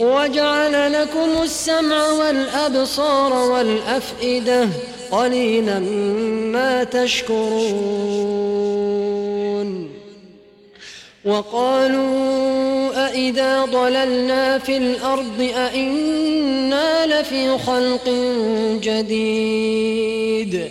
وجعل لكم السمع والأبصار والأفئدة قليلا ما تشكرون. وقالوا أئذا ضللنا في الأرض أئنا لفي خلق جديد.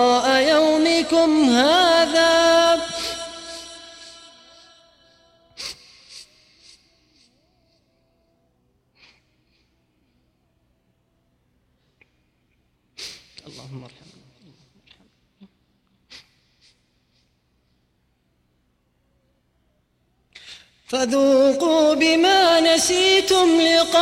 فذوقوا بما نسيتم لقاء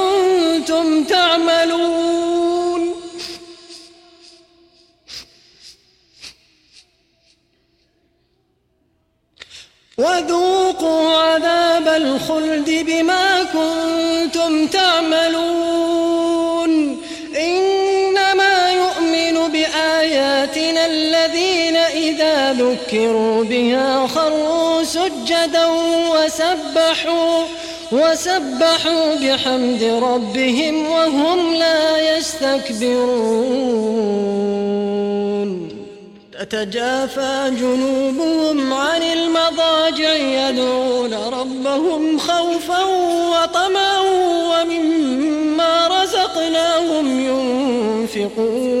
ذكروا بها خروا سجدا وسبحوا وسبحوا بحمد ربهم وهم لا يستكبرون. تتجافى جنوبهم عن المضاجع يدعون ربهم خوفا وطمعا ومما رزقناهم ينفقون.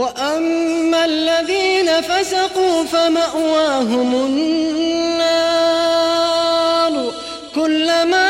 وأما الذين فسقوا فمأواهم النار كلما